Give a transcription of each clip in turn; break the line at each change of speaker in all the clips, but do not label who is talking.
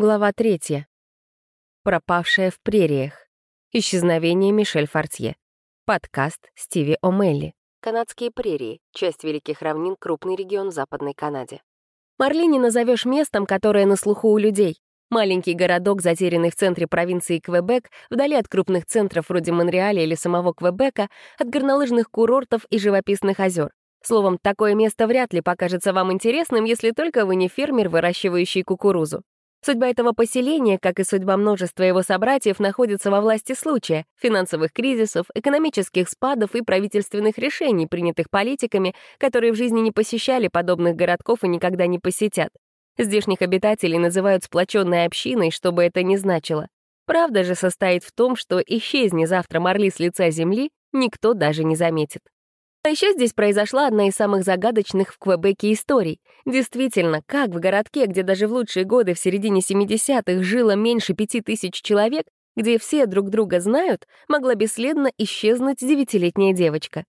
Глава третья. Пропавшая в прериях. Исчезновение Мишель Фортье. Подкаст Стиви О'Мелли. Канадские прерии. Часть Великих равнин, крупный регион в Западной Канаде. Марли не назовешь местом, которое на слуху у людей. Маленький городок, затерянный в центре провинции Квебек, вдали от крупных центров вроде Монреаля или самого Квебека, от горнолыжных курортов и живописных озер. Словом, такое место вряд ли покажется вам интересным, если только вы не фермер, выращивающий кукурузу. Судьба этого поселения, как и судьба множества его собратьев, находится во власти случая, финансовых кризисов, экономических спадов и правительственных решений, принятых политиками, которые в жизни не посещали подобных городков и никогда не посетят. Здешних обитателей называют сплоченной общиной, что бы это ни значило. Правда же состоит в том, что исчезни завтра Марли с лица земли, никто даже не заметит. А еще здесь произошла одна из самых загадочных в Квебеке историй. Действительно, как в городке, где даже в лучшие годы в середине 70-х жило меньше пяти тысяч человек, где все друг друга знают, могла бесследно исчезнуть девятилетняя девочка.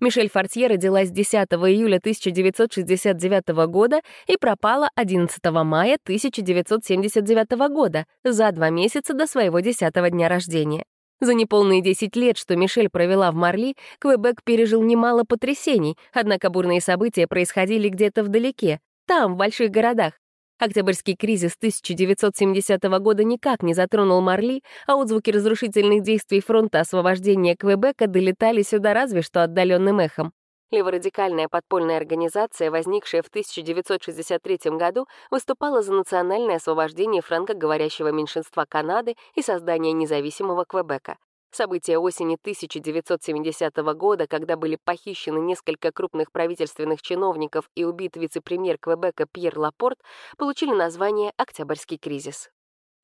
Мишель Фортье родилась 10 июля 1969 года и пропала 11 мая 1979 года, за два месяца до своего 10 дня рождения. За неполные 10 лет, что Мишель провела в Марли, Квебек пережил немало потрясений, однако бурные события происходили где-то вдалеке, там, в больших городах. Октябрьский кризис 1970 года никак не затронул Марли, а отзвуки разрушительных действий фронта освобождения Квебека долетали сюда разве что отдаленным эхом. Леворадикальная подпольная организация, возникшая в 1963 году, выступала за национальное освобождение франкоговорящего меньшинства Канады и создание независимого Квебека. События осени 1970 года, когда были похищены несколько крупных правительственных чиновников и убит вице-премьер Квебека Пьер Лапорт, получили название «Октябрьский кризис».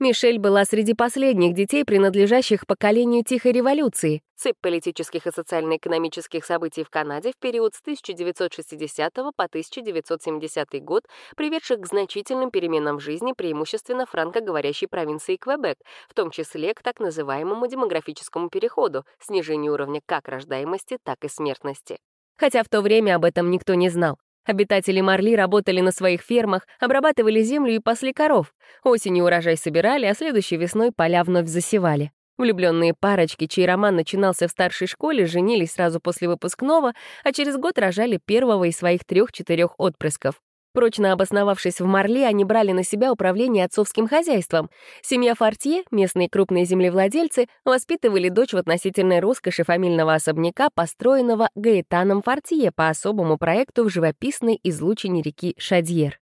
Мишель была среди последних детей, принадлежащих поколению Тихой революции, цепь политических и социально-экономических событий в Канаде в период с 1960 по 1970 год, приведших к значительным переменам в жизни преимущественно франкоговорящей провинции Квебек, в том числе к так называемому демографическому переходу, снижению уровня как рождаемости, так и смертности. Хотя в то время об этом никто не знал. Обитатели Марли работали на своих фермах, обрабатывали землю и пасли коров. Осенью урожай собирали, а следующей весной поля вновь засевали. Влюбленные парочки, чей роман начинался в старшей школе, женились сразу после выпускного, а через год рожали первого из своих трех-четырех отпрысков. Прочно обосновавшись в Марли, они брали на себя управление отцовским хозяйством. Семья Фортье, местные крупные землевладельцы, воспитывали дочь в относительной роскоши фамильного особняка, построенного Гаэтаном Фортье по особому проекту в живописной излучине реки Шадьер.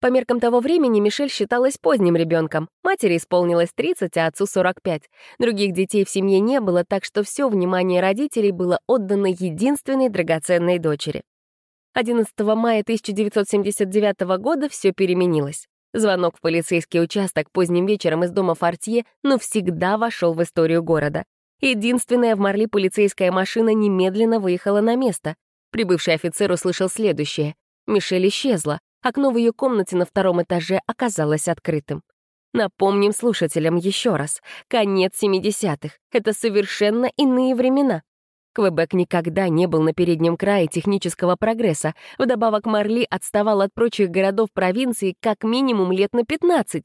По меркам того времени Мишель считалась поздним ребенком. Матери исполнилось 30, а отцу 45. Других детей в семье не было, так что все внимание родителей было отдано единственной драгоценной дочери. 11 мая 1979 года все переменилось. Звонок в полицейский участок поздним вечером из дома Фортье навсегда вошел в историю города. Единственная в Марли полицейская машина немедленно выехала на место. Прибывший офицер услышал следующее. Мишель исчезла. Окно в ее комнате на втором этаже оказалось открытым. Напомним слушателям еще раз. Конец 70-х. Это совершенно иные времена. Квебек никогда не был на переднем крае технического прогресса. Вдобавок Марли отставал от прочих городов провинции как минимум лет на 15.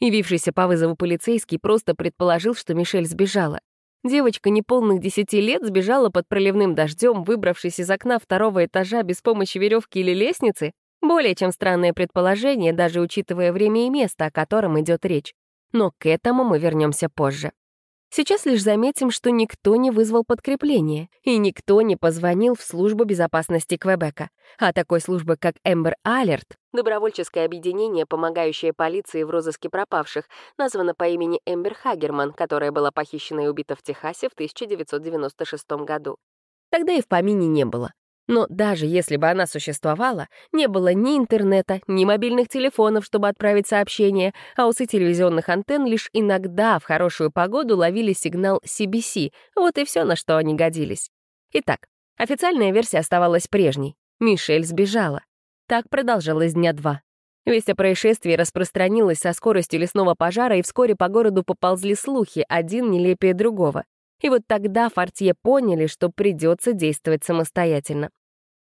Явившийся по вызову полицейский просто предположил, что Мишель сбежала. Девочка неполных 10 лет сбежала под проливным дождем, выбравшись из окна второго этажа без помощи веревки или лестницы. Более чем странное предположение, даже учитывая время и место, о котором идет речь. Но к этому мы вернемся позже. Сейчас лишь заметим, что никто не вызвал подкрепление, и никто не позвонил в службу безопасности Квебека. А такой службы, как Эмбер Алерт, добровольческое объединение, помогающее полиции в розыске пропавших, названо по имени Эмбер Хагерман, которая была похищена и убита в Техасе в 1996 году. Тогда и в помине не было. Но даже если бы она существовала, не было ни интернета, ни мобильных телефонов, чтобы отправить сообщение, а усы телевизионных антенн лишь иногда в хорошую погоду ловили сигнал CBC, вот и все, на что они годились. Итак, официальная версия оставалась прежней. Мишель сбежала. Так продолжалось дня два. Весть о происшествии распространилась со скоростью лесного пожара, и вскоре по городу поползли слухи, один нелепее другого. И вот тогда Фортье поняли, что придется действовать самостоятельно.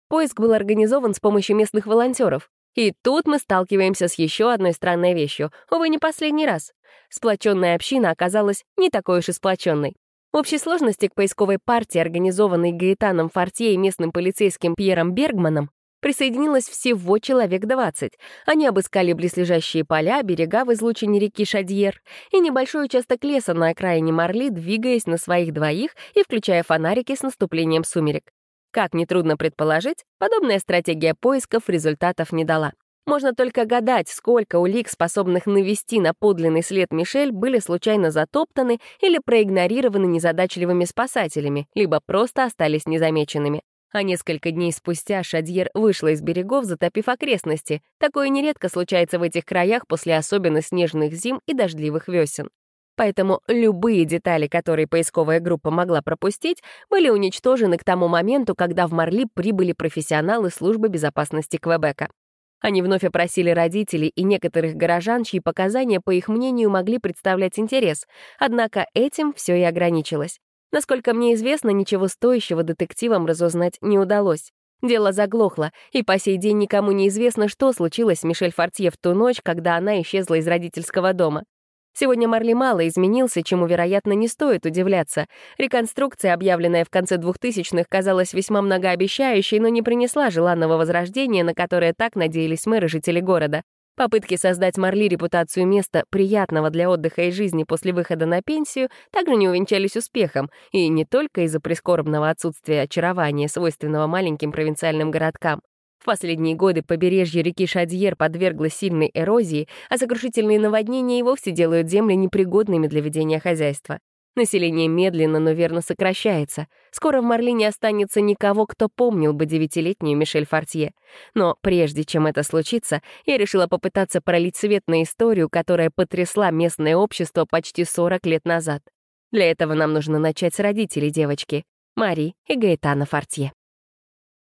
Поиск был организован с помощью местных волонтеров. И тут мы сталкиваемся с еще одной странной вещью, увы, не последний раз. Сплоченная община оказалась не такой уж и сплоченной. В общей сложности к поисковой партии, организованной Гаэтаном Фортье и местным полицейским Пьером Бергманом, присоединилось всего человек 20. Они обыскали близлежащие поля, берега в излучине реки Шадьер и небольшой участок леса на окраине Марли, двигаясь на своих двоих и включая фонарики с наступлением сумерек. Как нетрудно предположить, подобная стратегия поисков результатов не дала. Можно только гадать, сколько улик, способных навести на подлинный след Мишель, были случайно затоптаны или проигнорированы незадачливыми спасателями, либо просто остались незамеченными. А несколько дней спустя Шадьер вышла из берегов, затопив окрестности. Такое нередко случается в этих краях после особенно снежных зим и дождливых весен. Поэтому любые детали, которые поисковая группа могла пропустить, были уничтожены к тому моменту, когда в Марли прибыли профессионалы службы безопасности Квебека. Они вновь опросили родителей и некоторых горожан, чьи показания, по их мнению, могли представлять интерес. Однако этим все и ограничилось. Насколько мне известно, ничего стоящего детективам разузнать не удалось. Дело заглохло, и по сей день никому не известно, что случилось с Мишель Фортье в ту ночь, когда она исчезла из родительского дома. Сегодня Марли мало изменился, чему, вероятно, не стоит удивляться. Реконструкция, объявленная в конце 2000-х, казалась весьма многообещающей, но не принесла желанного возрождения, на которое так надеялись мэры жители города. Попытки создать Марли репутацию места, приятного для отдыха и жизни после выхода на пенсию, также не увенчались успехом, и не только из-за прискорбного отсутствия очарования, свойственного маленьким провинциальным городкам. В последние годы побережье реки Шадьер подверглось сильной эрозии, а сокрушительные наводнения и вовсе делают земли непригодными для ведения хозяйства. Население медленно, но верно сокращается. Скоро в Марли не останется никого, кто помнил бы девятилетнюю Мишель Фортье. Но прежде чем это случится, я решила попытаться пролить свет на историю, которая потрясла местное общество почти 40 лет назад. Для этого нам нужно начать с родителей девочки, Мари и Гаэтана Фортье.